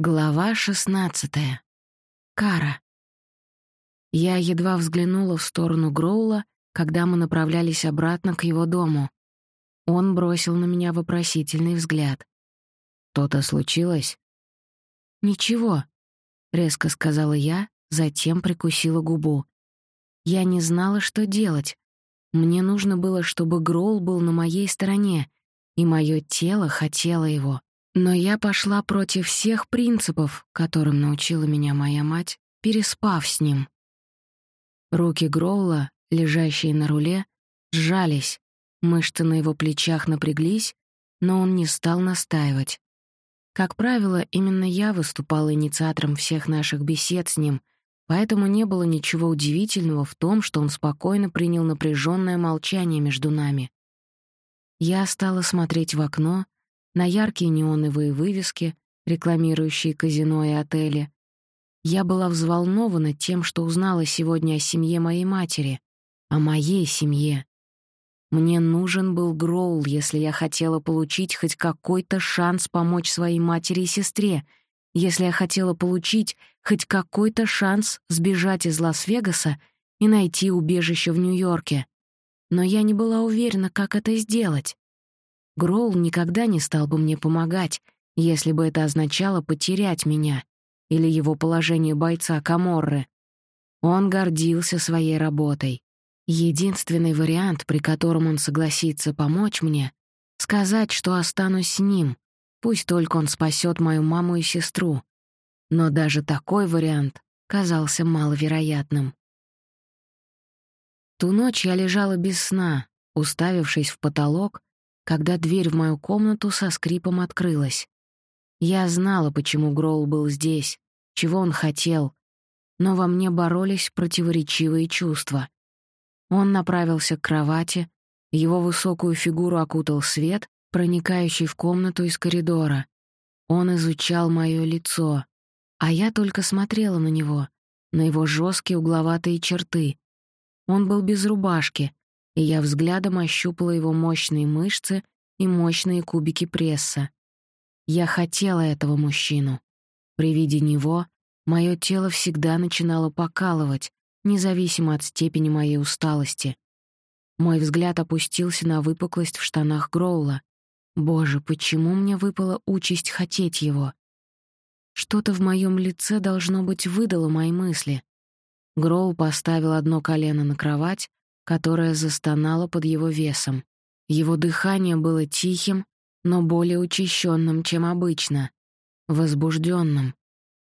Глава шестнадцатая. Кара. Я едва взглянула в сторону Гроула, когда мы направлялись обратно к его дому. Он бросил на меня вопросительный взгляд. «То-то случилось?» «Ничего», — резко сказала я, затем прикусила губу. Я не знала, что делать. Мне нужно было, чтобы Гроул был на моей стороне, и мое тело хотело его. Но я пошла против всех принципов, которым научила меня моя мать, переспав с ним. Руки Гроула, лежащие на руле, сжались, мышцы на его плечах напряглись, но он не стал настаивать. Как правило, именно я выступала инициатором всех наших бесед с ним, поэтому не было ничего удивительного в том, что он спокойно принял напряженное молчание между нами. Я стала смотреть в окно, на яркие неоновые вывески, рекламирующие казино и отели. Я была взволнована тем, что узнала сегодня о семье моей матери, о моей семье. Мне нужен был Гроул, если я хотела получить хоть какой-то шанс помочь своей матери и сестре, если я хотела получить хоть какой-то шанс сбежать из Лас-Вегаса и найти убежище в Нью-Йорке. Но я не была уверена, как это сделать. Гроул никогда не стал бы мне помогать, если бы это означало потерять меня или его положение бойца Каморры. Он гордился своей работой. Единственный вариант, при котором он согласится помочь мне, сказать, что останусь с ним, пусть только он спасет мою маму и сестру. Но даже такой вариант казался маловероятным. Ту ночь я лежала без сна, уставившись в потолок когда дверь в мою комнату со скрипом открылась. Я знала, почему Гроул был здесь, чего он хотел, но во мне боролись противоречивые чувства. Он направился к кровати, его высокую фигуру окутал свет, проникающий в комнату из коридора. Он изучал моё лицо, а я только смотрела на него, на его жесткие угловатые черты. Он был без рубашки, и я взглядом ощупала его мощные мышцы и мощные кубики пресса. Я хотела этого мужчину. При виде него мое тело всегда начинало покалывать, независимо от степени моей усталости. Мой взгляд опустился на выпуклость в штанах Гроула. Боже, почему мне выпала участь хотеть его? Что-то в моем лице, должно быть, выдало мои мысли. Гроул поставил одно колено на кровать, которая застонала под его весом. Его дыхание было тихим, но более учащенным, чем обычно, возбужденным.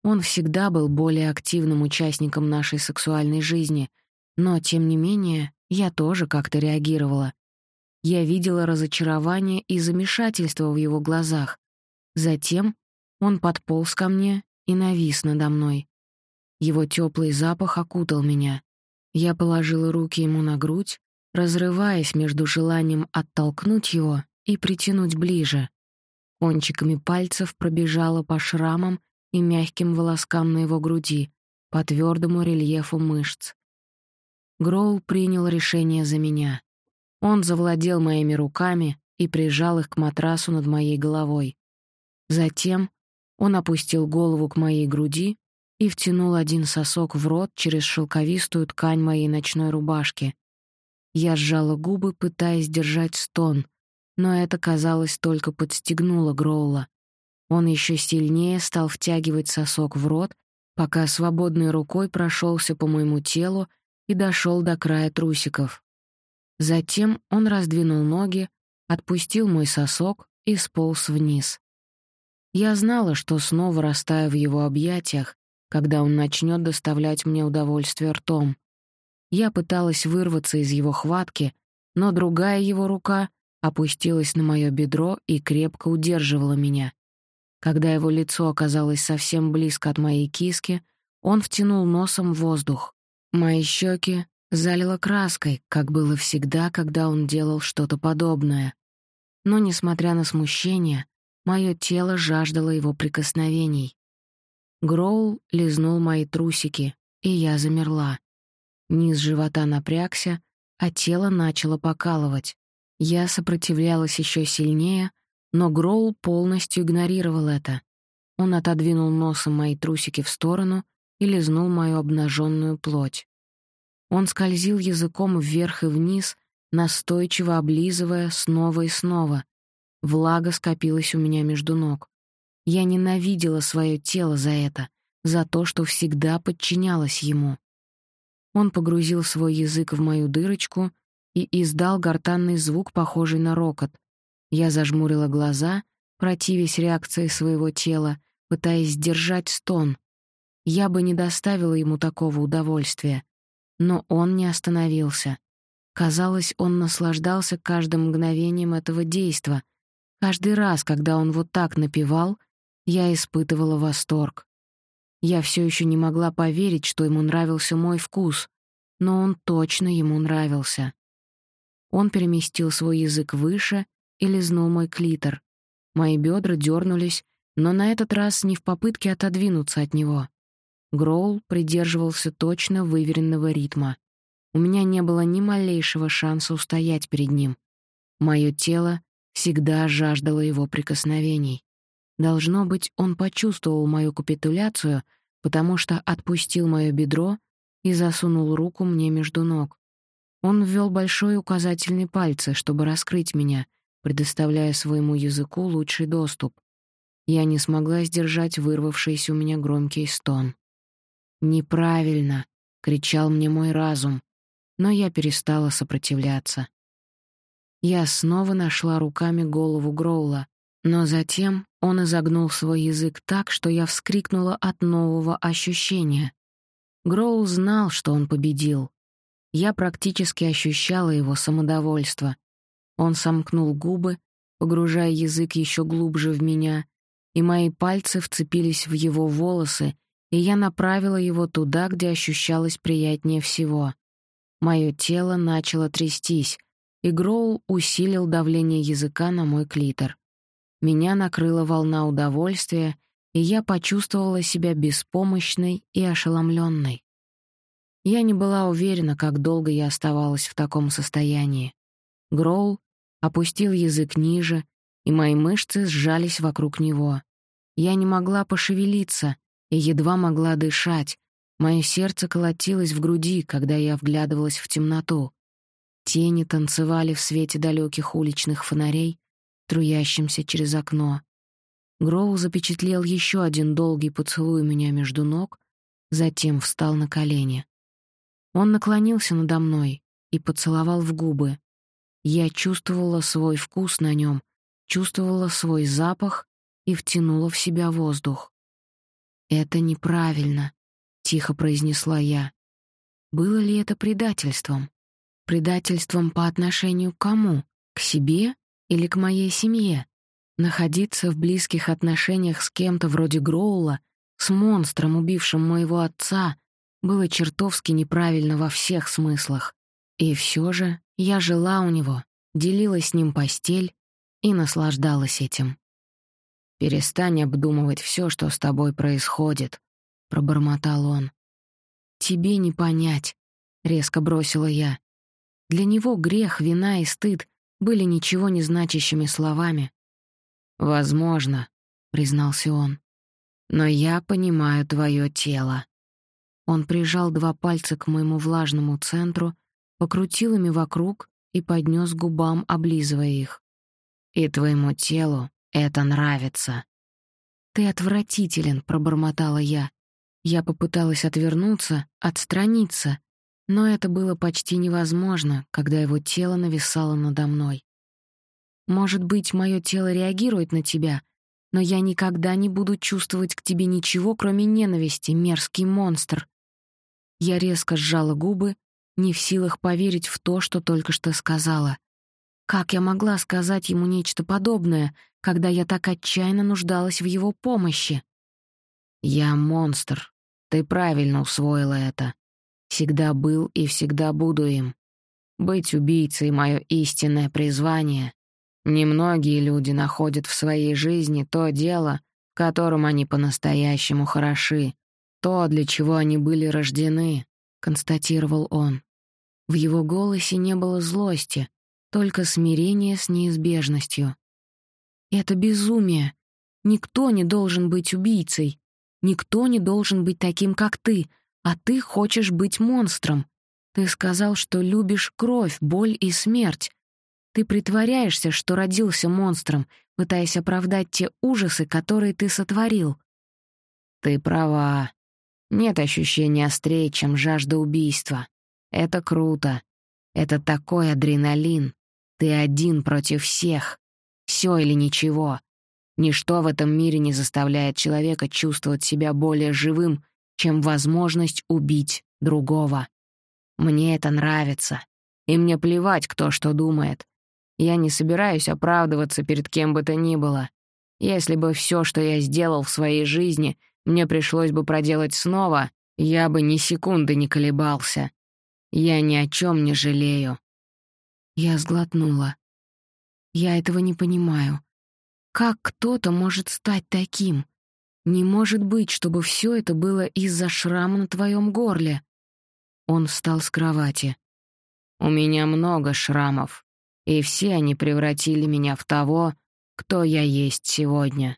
Он всегда был более активным участником нашей сексуальной жизни, но, тем не менее, я тоже как-то реагировала. Я видела разочарование и замешательство в его глазах. Затем он подполз ко мне и навис надо мной. Его теплый запах окутал меня. Я положила руки ему на грудь, разрываясь между желанием оттолкнуть его и притянуть ближе. Кончиками пальцев пробежала по шрамам и мягким волоскам на его груди, по твердому рельефу мышц. Гроул принял решение за меня. Он завладел моими руками и прижал их к матрасу над моей головой. Затем он опустил голову к моей груди и втянул один сосок в рот через шелковистую ткань моей ночной рубашки. Я сжала губы, пытаясь держать стон, но это, казалось, только подстегнуло Гроула. Он еще сильнее стал втягивать сосок в рот, пока свободной рукой прошелся по моему телу и дошел до края трусиков. Затем он раздвинул ноги, отпустил мой сосок и сполз вниз. Я знала, что снова растаю в его объятиях, когда он начнет доставлять мне удовольствие ртом. Я пыталась вырваться из его хватки, но другая его рука опустилась на мое бедро и крепко удерживала меня. Когда его лицо оказалось совсем близко от моей киски, он втянул носом воздух. Мои щеки залило краской, как было всегда, когда он делал что-то подобное. Но, несмотря на смущение, мое тело жаждало его прикосновений. Гроул лизнул мои трусики, и я замерла. Низ живота напрягся, а тело начало покалывать. Я сопротивлялась еще сильнее, но Гроул полностью игнорировал это. Он отодвинул носом мои трусики в сторону и лизнул мою обнаженную плоть. Он скользил языком вверх и вниз, настойчиво облизывая снова и снова. Влага скопилась у меня между ног. Я ненавидела свое тело за это, за то, что всегда подчинялась ему. Он погрузил свой язык в мою дырочку и издал гортанный звук, похожий на рокот. Я зажмурила глаза, противясь реакции своего тела, пытаясь сдержать стон. Я бы не доставила ему такого удовольствия. Но он не остановился. Казалось, он наслаждался каждым мгновением этого действа. Каждый раз, когда он вот так напевал, я испытывала восторг. Я все еще не могла поверить, что ему нравился мой вкус, но он точно ему нравился. Он переместил свой язык выше и лизнул мой клитор. Мои бедра дернулись, но на этот раз не в попытке отодвинуться от него. Гроул придерживался точно выверенного ритма. У меня не было ни малейшего шанса устоять перед ним. Мое тело всегда жаждало его прикосновений. Должно быть, он почувствовал мою капитуляцию, потому что отпустил мое бедро и засунул руку мне между ног. Он ввел большой указательный пальцы, чтобы раскрыть меня, предоставляя своему языку лучший доступ. Я не смогла сдержать вырвавшийся у меня громкий стон. «Неправильно!» — кричал мне мой разум, но я перестала сопротивляться. Я снова нашла руками голову Гроула, но затем он изогнул свой язык так, что я вскрикнула от нового ощущения. Гроул знал, что он победил. Я практически ощущала его самодовольство. Он сомкнул губы, погружая язык еще глубже в меня, и мои пальцы вцепились в его волосы, и я направила его туда, где ощущалось приятнее всего. Мое тело начало трястись, и Гроул усилил давление языка на мой клитор. Меня накрыла волна удовольствия, и я почувствовала себя беспомощной и ошеломленной. Я не была уверена, как долго я оставалась в таком состоянии. Гроул опустил язык ниже, и мои мышцы сжались вокруг него. Я не могла пошевелиться и едва могла дышать. Мое сердце колотилось в груди, когда я вглядывалась в темноту. Тени танцевали в свете далеких уличных фонарей, труящимся через окно. Гроу запечатлел еще один долгий поцелуй меня между ног, затем встал на колени. Он наклонился надо мной и поцеловал в губы. Я чувствовала свой вкус на нем, чувствовала свой запах и втянула в себя воздух. «Это неправильно», — тихо произнесла я. Было ли это предательством? Предательством по отношению к кому? К себе или к моей семье? Находиться в близких отношениях с кем-то вроде Гроула, с монстром, убившим моего отца, было чертовски неправильно во всех смыслах. И все же я жила у него, делила с ним постель и наслаждалась этим. «Перестань обдумывать все, что с тобой происходит», — пробормотал он. «Тебе не понять», — резко бросила я. Для него грех, вина и стыд были ничего не значащими словами. «Возможно», — признался он. «Но я понимаю твое тело». Он прижал два пальца к моему влажному центру, покрутил ими вокруг и поднес губам, облизывая их. «И твоему телу это нравится». «Ты отвратителен», — пробормотала я. Я попыталась отвернуться, отстраниться, но это было почти невозможно, когда его тело нависало надо мной. «Может быть, мое тело реагирует на тебя, но я никогда не буду чувствовать к тебе ничего, кроме ненависти, мерзкий монстр». Я резко сжала губы, не в силах поверить в то, что только что сказала. Как я могла сказать ему нечто подобное, когда я так отчаянно нуждалась в его помощи? «Я монстр. Ты правильно усвоила это. Всегда был и всегда буду им. Быть убийцей — мое истинное призвание. Немногие люди находят в своей жизни то дело, в они по-настоящему хороши, то, для чего они были рождены», — констатировал он. В его голосе не было злости, только смирение с неизбежностью. «Это безумие. Никто не должен быть убийцей. Никто не должен быть таким, как ты, а ты хочешь быть монстром. Ты сказал, что любишь кровь, боль и смерть. Ты притворяешься, что родился монстром, пытаясь оправдать те ужасы, которые ты сотворил. Ты права. Нет ощущения острее, чем жажда убийства. Это круто. Это такой адреналин. Ты один против всех. Все или ничего. Ничто в этом мире не заставляет человека чувствовать себя более живым, чем возможность убить другого. Мне это нравится. И мне плевать, кто что думает. Я не собираюсь оправдываться перед кем бы то ни было. Если бы все, что я сделал в своей жизни, мне пришлось бы проделать снова, я бы ни секунды не колебался. Я ни о чем не жалею. Я сглотнула. Я этого не понимаю. Как кто-то может стать таким? Не может быть, чтобы все это было из-за шрама на твоем горле. Он встал с кровати. У меня много шрамов, и все они превратили меня в того, кто я есть сегодня.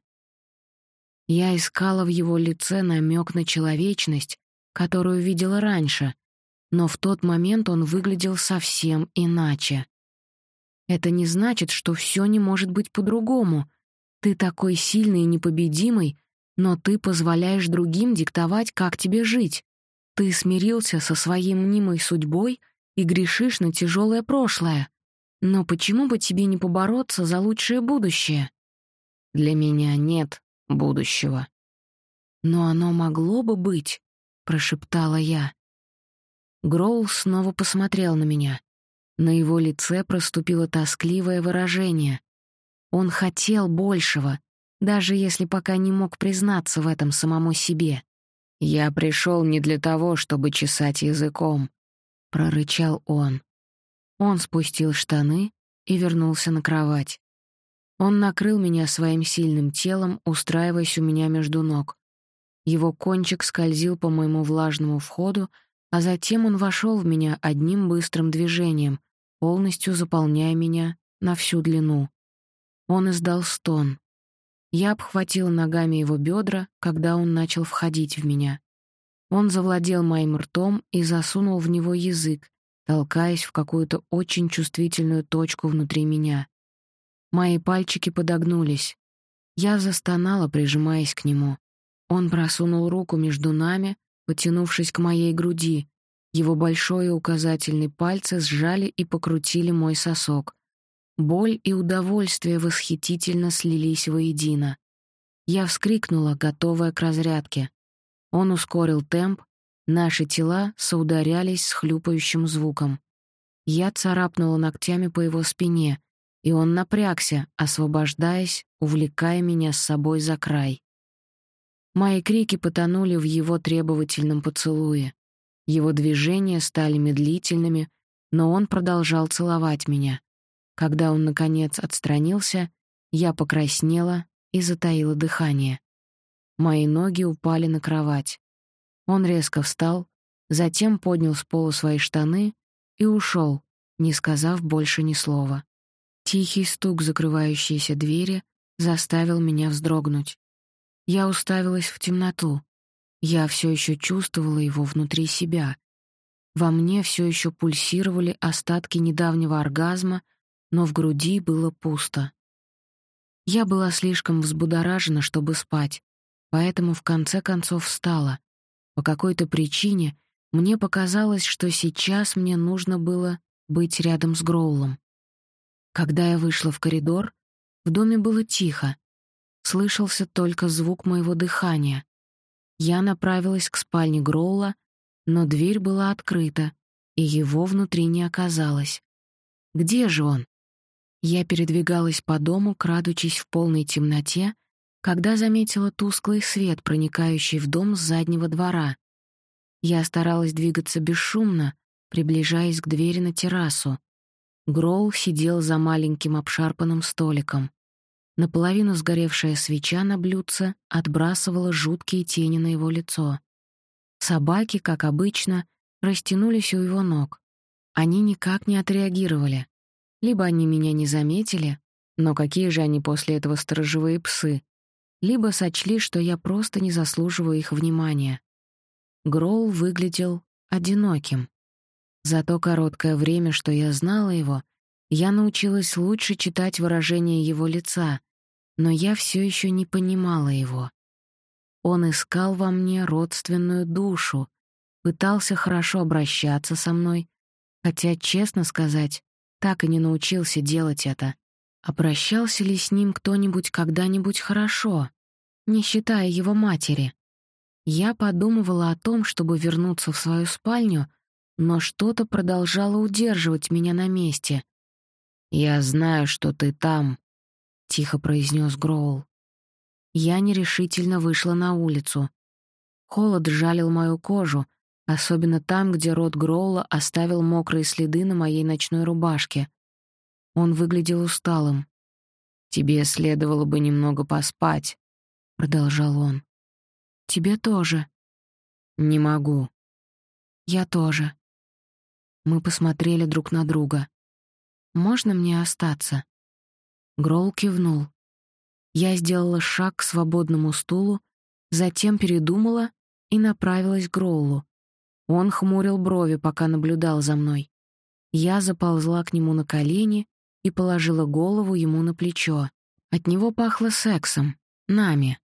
Я искала в его лице намек на человечность, которую видела раньше, но в тот момент он выглядел совсем иначе. Это не значит, что все не может быть по-другому, ты такой сильный и непобедимый, но ты позволяешь другим диктовать, как тебе жить. Ты смирился со своей мнимой судьбой и грешишь на тяжелое прошлое. Но почему бы тебе не побороться за лучшее будущее? Для меня нет будущего. Но оно могло бы быть, прошептала я. Гроул снова посмотрел на меня. На его лице проступило тоскливое выражение. Он хотел большего, даже если пока не мог признаться в этом самому себе. «Я пришел не для того, чтобы чесать языком», — прорычал он. Он спустил штаны и вернулся на кровать. Он накрыл меня своим сильным телом, устраиваясь у меня между ног. Его кончик скользил по моему влажному входу, а затем он вошел в меня одним быстрым движением, полностью заполняя меня на всю длину. Он издал стон. Я обхватила ногами его бедра, когда он начал входить в меня. Он завладел моим ртом и засунул в него язык, толкаясь в какую-то очень чувствительную точку внутри меня. Мои пальчики подогнулись. Я застонала, прижимаясь к нему. Он просунул руку между нами, потянувшись к моей груди. Его большой и указательный пальцы сжали и покрутили мой сосок. Боль и удовольствие восхитительно слились воедино. Я вскрикнула, готовая к разрядке. Он ускорил темп, наши тела соударялись с хлюпающим звуком. Я царапнула ногтями по его спине, и он напрягся, освобождаясь, увлекая меня с собой за край. Мои крики потонули в его требовательном поцелуе. Его движения стали медлительными, но он продолжал целовать меня. Когда он, наконец, отстранился, я покраснела и затаила дыхание. Мои ноги упали на кровать. Он резко встал, затем поднял с пола свои штаны и ушел, не сказав больше ни слова. Тихий стук закрывающейся двери заставил меня вздрогнуть. Я уставилась в темноту. Я все еще чувствовала его внутри себя. Во мне все еще пульсировали остатки недавнего оргазма, но в груди было пусто. Я была слишком взбудоражена, чтобы спать, поэтому в конце концов встала. По какой-то причине мне показалось, что сейчас мне нужно было быть рядом с Гроулом. Когда я вышла в коридор, в доме было тихо. Слышался только звук моего дыхания. Я направилась к спальне Гроула, но дверь была открыта, и его внутри не оказалось. Где же он? Я передвигалась по дому, крадучись в полной темноте, когда заметила тусклый свет, проникающий в дом с заднего двора. Я старалась двигаться бесшумно, приближаясь к двери на террасу. Гроул сидел за маленьким обшарпанным столиком. Наполовину сгоревшая свеча на блюдце отбрасывала жуткие тени на его лицо. Собаки, как обычно, растянулись у его ног. Они никак не отреагировали. Либо они меня не заметили, но какие же они после этого сторожевые псы? либо сочли, что я просто не заслуживаю их внимания. Гроул выглядел одиноким. За то короткое время, что я знала его, я научилась лучше читать выражение его лица, но я все еще не понимала его. Он искал во мне родственную душу, пытался хорошо обращаться со мной, хотя, честно сказать, так и не научился делать это. Обращался ли с ним кто-нибудь когда-нибудь хорошо, не считая его матери? Я подумывала о том, чтобы вернуться в свою спальню, но что-то продолжало удерживать меня на месте. «Я знаю, что ты там», — тихо произнес Гроул. Я нерешительно вышла на улицу. Холод жалил мою кожу, особенно там, где рот Гроула оставил мокрые следы на моей ночной рубашке. Он выглядел усталым. «Тебе следовало бы немного поспать», — продолжал он. «Тебе тоже». «Не могу». «Я тоже». Мы посмотрели друг на друга. «Можно мне остаться?» Гроул кивнул. Я сделала шаг к свободному стулу, затем передумала и направилась к Гроулу. Он хмурил брови, пока наблюдал за мной. Я заползла к нему на колени и положила голову ему на плечо. От него пахло сексом, нами.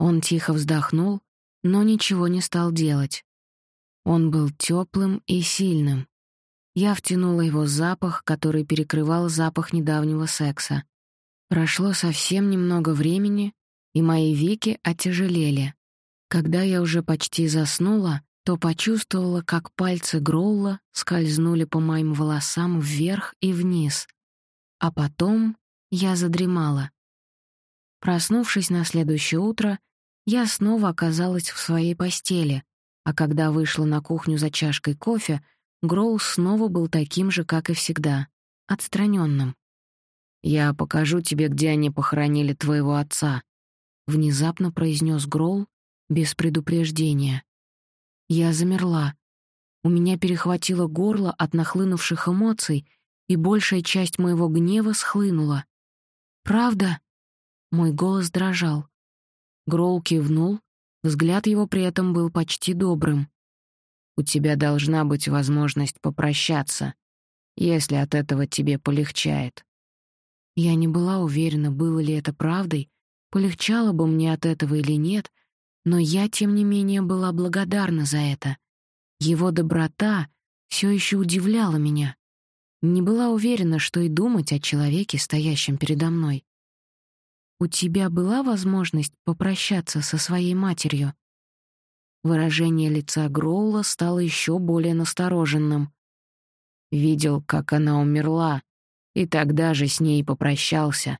Он тихо вздохнул, но ничего не стал делать. Он был теплым и сильным. Я втянула его запах, который перекрывал запах недавнего секса. Прошло совсем немного времени, и мои веки отяжелели. Когда я уже почти заснула, то почувствовала, как пальцы Гроула скользнули по моим волосам вверх и вниз. А потом я задремала. Проснувшись на следующее утро, я снова оказалась в своей постели, а когда вышла на кухню за чашкой кофе, Гроул снова был таким же, как и всегда, отстраненным. «Я покажу тебе, где они похоронили твоего отца», — внезапно произнес Гроул без предупреждения. Я замерла. У меня перехватило горло от нахлынувших эмоций, и большая часть моего гнева схлынула. «Правда?» Мой голос дрожал. Гроул кивнул, взгляд его при этом был почти добрым. «У тебя должна быть возможность попрощаться, если от этого тебе полегчает». Я не была уверена, было ли это правдой, полегчало бы мне от этого или нет, но я, тем не менее, была благодарна за это. Его доброта все еще удивляла меня. Не была уверена, что и думать о человеке, стоящем передо мной. «У тебя была возможность попрощаться со своей матерью?» Выражение лица Гроула стало еще более настороженным. Видел, как она умерла, и тогда же с ней попрощался.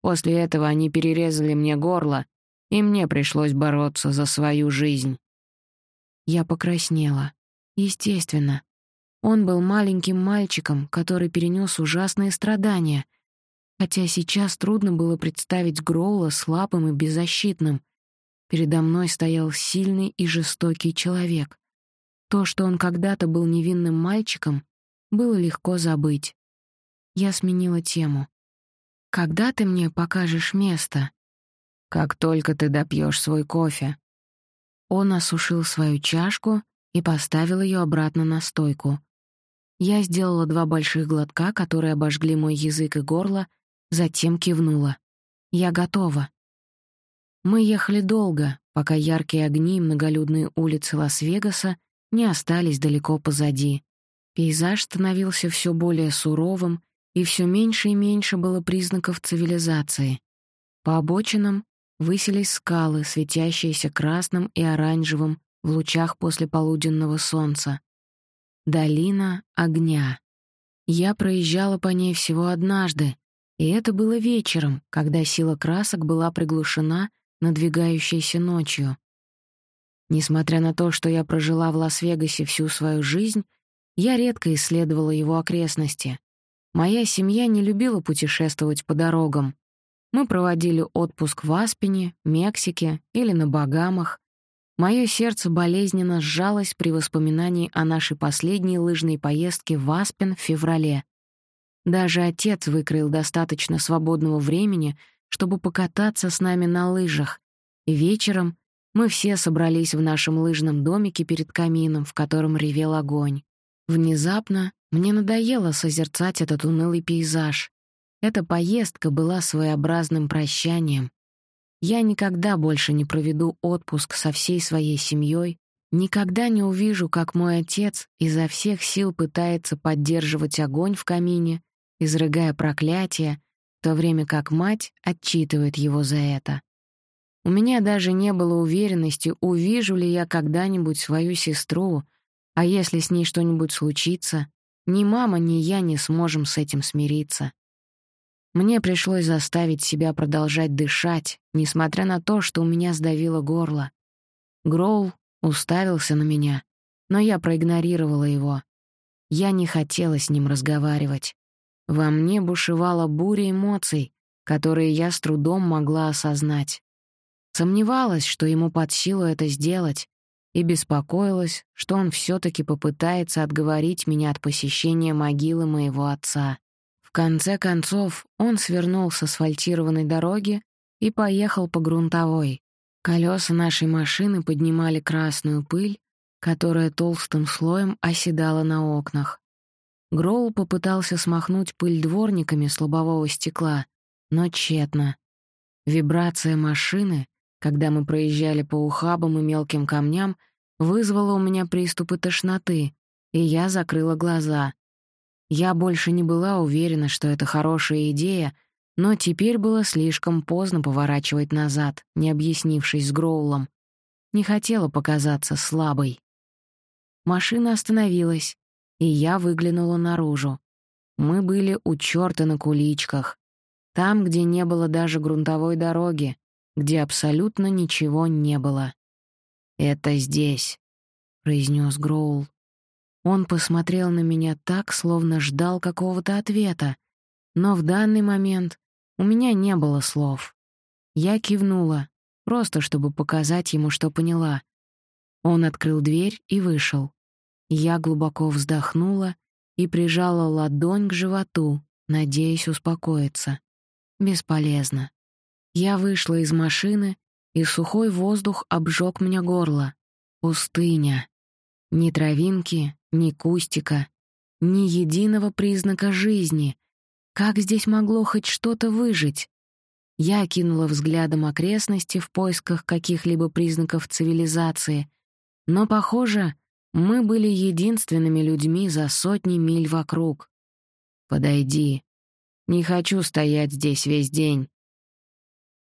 После этого они перерезали мне горло и мне пришлось бороться за свою жизнь. Я покраснела. Естественно. Он был маленьким мальчиком, который перенес ужасные страдания, хотя сейчас трудно было представить Гроула слабым и беззащитным. Передо мной стоял сильный и жестокий человек. То, что он когда-то был невинным мальчиком, было легко забыть. Я сменила тему. «Когда ты мне покажешь место?» Как только ты допьешь свой кофе. Он осушил свою чашку и поставил ее обратно на стойку. Я сделала два больших глотка, которые обожгли мой язык и горло, затем кивнула. Я готова. Мы ехали долго, пока яркие огни и многолюдные улицы Лас-Вегаса не остались далеко позади. Пейзаж становился все более суровым, и все меньше и меньше было признаков цивилизации. По обочинам высились скалы, светящиеся красным и оранжевым в лучах после полуденного солнца. Долина огня. Я проезжала по ней всего однажды, и это было вечером, когда сила красок была приглушена надвигающейся ночью. Несмотря на то, что я прожила в Лас-Вегасе всю свою жизнь, я редко исследовала его окрестности. Моя семья не любила путешествовать по дорогам, мы проводили отпуск в Аспене, Мексике или на Багамах. Мое сердце болезненно сжалось при воспоминании о нашей последней лыжной поездке в Аспен в феврале. Даже отец выкроил достаточно свободного времени, чтобы покататься с нами на лыжах, и вечером мы все собрались в нашем лыжном домике перед камином, в котором ревел огонь. Внезапно мне надоело созерцать этот унылый пейзаж. Эта поездка была своеобразным прощанием. Я никогда больше не проведу отпуск со всей своей семьей, никогда не увижу, как мой отец изо всех сил пытается поддерживать огонь в камине, изрыгая проклятия, в то время как мать отчитывает его за это. У меня даже не было уверенности, увижу ли я когда-нибудь свою сестру, а если с ней что-нибудь случится, ни мама, ни я не сможем с этим смириться. Мне пришлось заставить себя продолжать дышать, несмотря на то, что у меня сдавило горло. Гроул уставился на меня, но я проигнорировала его. Я не хотела с ним разговаривать. Во мне бушевала буря эмоций, которые я с трудом могла осознать. Сомневалась, что ему под силу это сделать, и беспокоилась, что он все таки попытается отговорить меня от посещения могилы моего отца. Конце концов, он свернул с асфальтированной дороги и поехал по грунтовой. Колеса нашей машины поднимали красную пыль, которая толстым слоем оседала на окнах. Гроул попытался смахнуть пыль дворниками с лобового стекла, но тщетно. Вибрация машины когда мы проезжали по ухабам и мелким камням, вызвало у меня приступы тошноты, и я закрыла глаза. Я больше не была уверена, что это хорошая идея, но теперь было слишком поздно поворачивать назад, не объяснившись с Гроулом. Не хотела показаться слабой. Машина остановилась, и я выглянула наружу. Мы были у чёрта на куличках, там, где не было даже грунтовой дороги, где абсолютно ничего не было. «Это здесь», — произнес Гроул. Он посмотрел на меня так, словно ждал какого-то ответа, но в данный момент у меня не было слов. Я кивнула, просто чтобы показать ему, что поняла. Он открыл дверь и вышел. Я глубоко вздохнула и прижала ладонь к животу, надеясь успокоиться. Бесполезно. Я вышла из машины, и сухой воздух обжег мне горло. Пустыня. Ни травинки, ни кустика, ни единого признака жизни. Как здесь могло хоть что-то выжить? Я кинула взглядом окрестности в поисках каких-либо признаков цивилизации, но, похоже, мы были единственными людьми за сотни миль вокруг. «Подойди. Не хочу стоять здесь весь день»,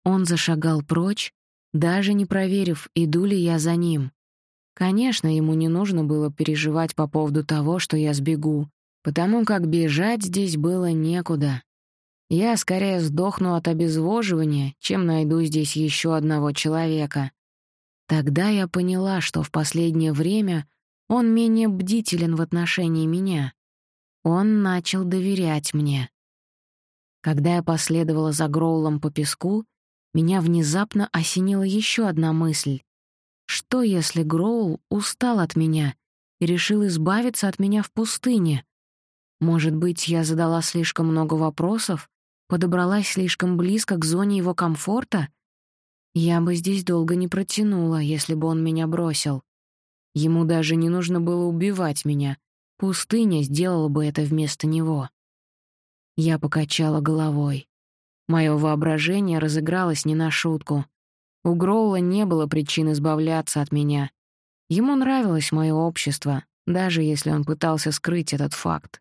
он зашагал прочь, даже не проверив, иду ли я за ним. Конечно, ему не нужно было переживать по поводу того, что я сбегу, потому как бежать здесь было некуда. Я скорее сдохну от обезвоживания, чем найду здесь еще одного человека. Тогда я поняла, что в последнее время он менее бдителен в отношении меня. Он начал доверять мне. Когда я последовала за Гроулом по песку, меня внезапно осенила еще одна мысль. Что, если Гроул устал от меня и решил избавиться от меня в пустыне? Может быть, я задала слишком много вопросов, подобралась слишком близко к зоне его комфорта? Я бы здесь долго не протянула, если бы он меня бросил. Ему даже не нужно было убивать меня. Пустыня сделала бы это вместо него. Я покачала головой. Мое воображение разыгралось не на шутку. У Гроула не было причин избавляться от меня. Ему нравилось мое общество, даже если он пытался скрыть этот факт.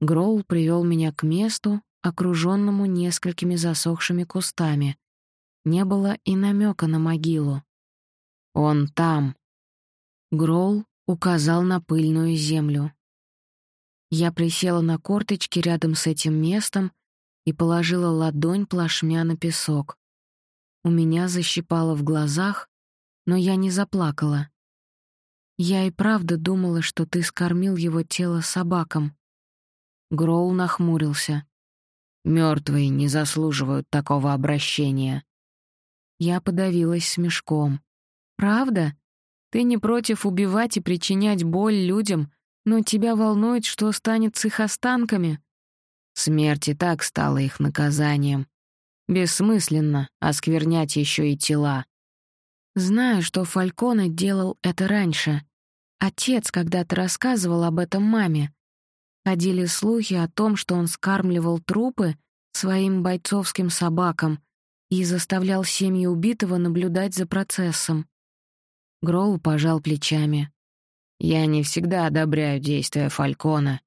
Гроул привел меня к месту, окруженному несколькими засохшими кустами. Не было и намека на могилу. «Он там!» Гроул указал на пыльную землю. Я присела на корточки рядом с этим местом и положила ладонь плашмя на песок. У меня защипало в глазах, но я не заплакала. Я и правда думала, что ты скормил его тело собакам. Гроул нахмурился. Мертвые не заслуживают такого обращения. Я подавилась смешком. Правда? Ты не против убивать и причинять боль людям, но тебя волнует, что станет с их останками? Смерть и так стала их наказанием. Бессмысленно осквернять еще и тела. Знаю, что Фальконе делал это раньше. Отец когда-то рассказывал об этом маме. Ходили слухи о том, что он скармливал трупы своим бойцовским собакам и заставлял семьи убитого наблюдать за процессом. Гроул пожал плечами. «Я не всегда одобряю действия Фалькона».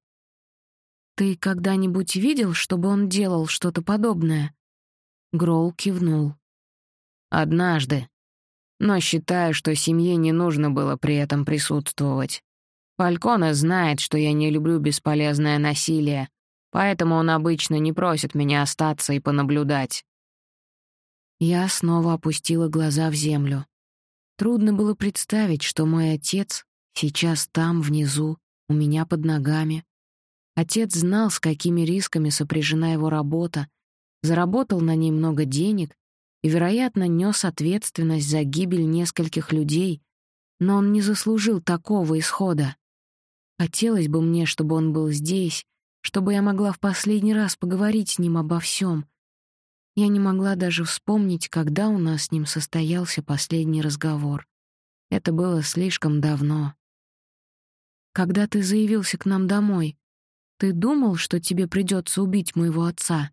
«Ты когда-нибудь видел, чтобы он делал что-то подобное?» Гроул кивнул. «Однажды. Но считаю, что семье не нужно было при этом присутствовать. Фалькона знает, что я не люблю бесполезное насилие, поэтому он обычно не просит меня остаться и понаблюдать. Я снова опустила глаза в землю. Трудно было представить, что мой отец сейчас там, внизу, у меня под ногами. Отец знал, с какими рисками сопряжена его работа, заработал на ней много денег и, вероятно, нес ответственность за гибель нескольких людей, но он не заслужил такого исхода. Хотелось бы мне, чтобы он был здесь, чтобы я могла в последний раз поговорить с ним обо всем. Я не могла даже вспомнить, когда у нас с ним состоялся последний разговор. Это было слишком давно. Когда ты заявился к нам домой, ты думал, что тебе придется убить моего отца?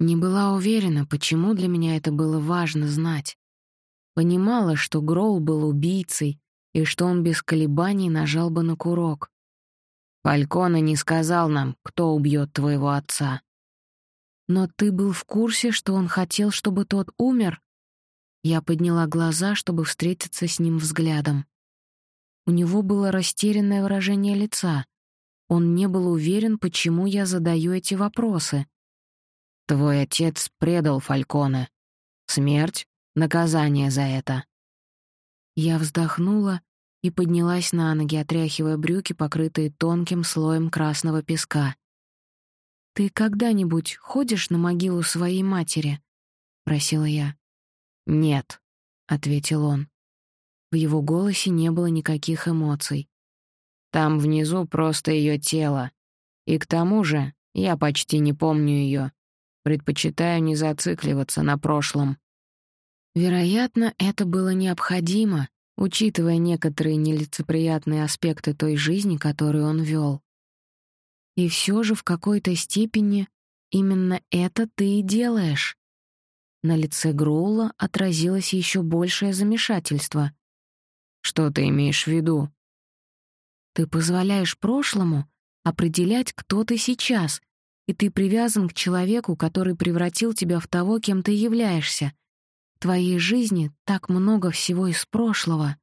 Не была уверена, почему для меня это было важно знать. Понимала, что Гроул был убийцей и что он без колебаний нажал бы на курок. Фалькона не сказал нам, кто убьет твоего отца. Но ты был в курсе, что он хотел, чтобы тот умер? Я подняла глаза, чтобы встретиться с ним взглядом. У него было растерянное выражение лица. Он не был уверен, почему я задаю эти вопросы. Твой отец предал Фальконе. Смерть — наказание за это». Я вздохнула и поднялась на ноги, отряхивая брюки, покрытые тонким слоем красного песка. «Ты когда-нибудь ходишь на могилу своей матери?» — просила я. «Нет», — ответил он. В его голосе не было никаких эмоций. «Там внизу просто ее тело. И к тому же я почти не помню ее. Предпочитаю не зацикливаться на прошлом. Вероятно, это было необходимо, учитывая некоторые нелицеприятные аспекты той жизни, которую он вел. И все же в какой-то степени именно это ты и делаешь. На лице Гроула отразилось еще большее замешательство. «Что ты имеешь в виду?» «Ты позволяешь прошлому определять, кто ты сейчас, и ты привязан к человеку, который превратил тебя в того, кем ты являешься. В твоей жизни так много всего из прошлого.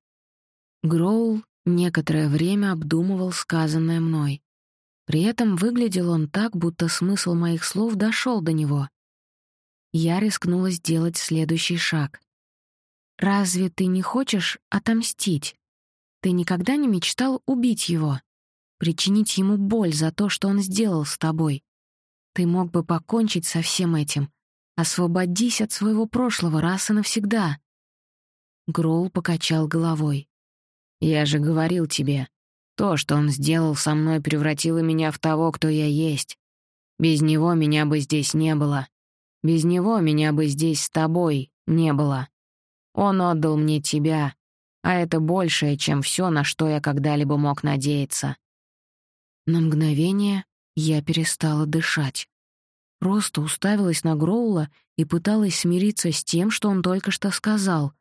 Гроул некоторое время обдумывал сказанное мной. При этом выглядел он так, будто смысл моих слов дошел до него. Я рискнула сделать следующий шаг. «Разве ты не хочешь отомстить? Ты никогда не мечтал убить его? Причинить ему боль за то, что он сделал с тобой? Ты мог бы покончить со всем этим. Освободись от своего прошлого раз и навсегда. Гроул покачал головой. Я же говорил тебе, то, что он сделал со мной, превратило меня в того, кто я есть. Без него меня бы здесь не было. Без него меня бы здесь с тобой не было. Он отдал мне тебя, а это большее, чем все, на что я когда-либо мог надеяться. На мгновение я перестала дышать. Просто уставилась на Гроула и пыталась смириться с тем, что он только что сказал.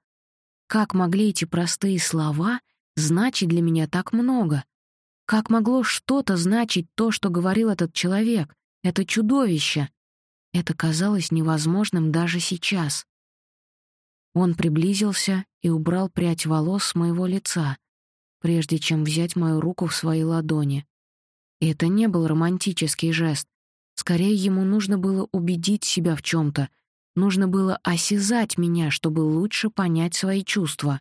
Как могли эти простые слова значить для меня так много? Как могло что-то значить то, что говорил этот человек, это чудовище? Это казалось невозможным даже сейчас. Он приблизился и убрал прядь волос с моего лица, прежде чем взять мою руку в свои ладони. И это не был романтический жест. Скорее, ему нужно было убедить себя в чем то нужно было осязать меня, чтобы лучше понять свои чувства.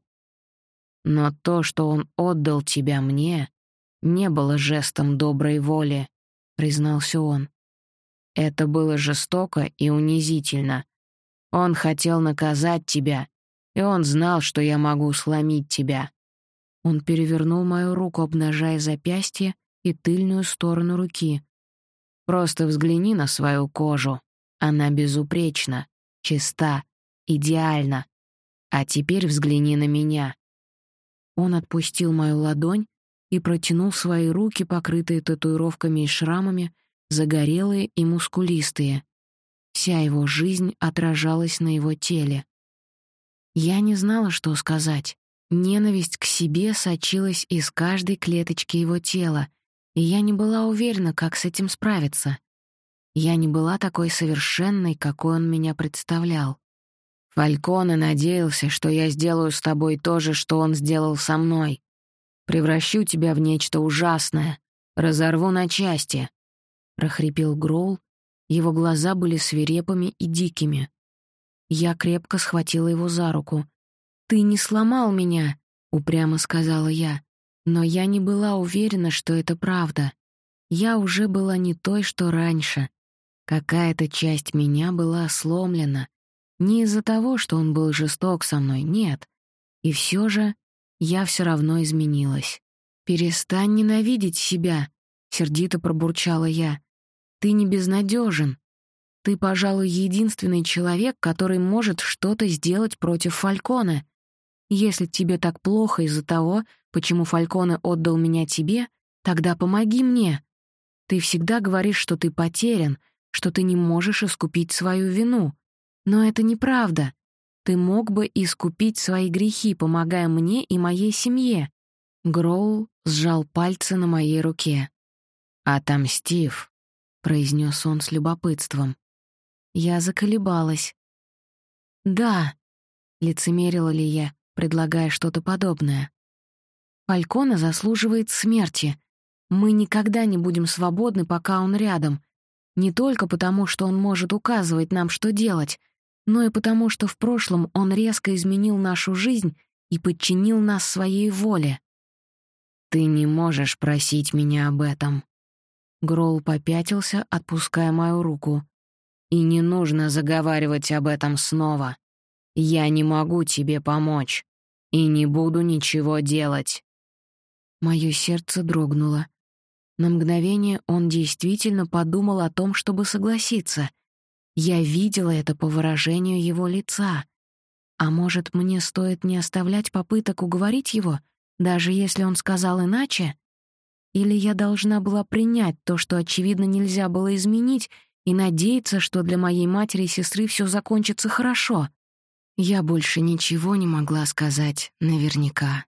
Но то, что он отдал тебя мне, не было жестом доброй воли, признался он. Это было жестоко и унизительно. Он хотел наказать тебя, и он знал, что я могу сломить тебя. Он перевернул мою руку, обнажая запястье, и тыльную сторону руки. Просто взгляни на свою кожу. Она безупречна. чиста, идеальна. А теперь взгляни на меня». Он отпустил мою ладонь и протянул свои руки, покрытые татуировками и шрамами, загорелые и мускулистые. Вся его жизнь отражалась на его теле. Я не знала, что сказать. Ненависть к себе сочилась из каждой клеточки его тела, и я не была уверена, как с этим справиться. Я не была такой совершенной, какой он меня представлял. Фальконе надеялся, что я сделаю с тобой то же, что он сделал со мной. Превращу тебя в нечто ужасное, разорву на части», — прохрипел Гроул. Его глаза были свирепыми и дикими. Я крепко схватила его за руку. «Ты не сломал меня», — упрямо сказала я. Но я не была уверена, что это правда. Я уже была не той, что раньше. Какая-то часть меня была сломлена. Не из-за того, что он был жесток со мной, нет. И все же я все равно изменилась. «Перестань ненавидеть себя», — сердито пробурчала я. «Ты не безнадежен. Ты, пожалуй, единственный человек, который может что-то сделать против Фалькона. Если тебе так плохо из-за того, почему Фальконе отдал меня тебе, тогда помоги мне. Ты всегда говоришь, что ты потерян, что ты не можешь искупить свою вину. Но это неправда. Ты мог бы искупить свои грехи, помогая мне и моей семье». Гроул сжал пальцы на моей руке. «Отомстив», — произнес он с любопытством. Я заколебалась. «Да», — лицемерила ли я, предлагая что-то подобное. «Фалькона заслуживает смерти. Мы никогда не будем свободны, пока он рядом. Не только потому, что он может указывать нам, что делать, но и потому, что в прошлом он резко изменил нашу жизнь и подчинил нас своей воле. «Ты не можешь просить меня об этом». Гролл попятился, отпуская мою руку. «И не нужно заговаривать об этом снова. Я не могу тебе помочь и не буду ничего делать». Моё сердце дрогнуло. На мгновение он действительно подумал о том, чтобы согласиться — я видела это по выражению его лица. А может, мне стоит не оставлять попыток уговорить его, даже если он сказал иначе? Или я должна была принять то, что, очевидно, нельзя было изменить, и надеяться, что для моей матери и сестры все закончится хорошо? Я больше ничего не могла сказать наверняка.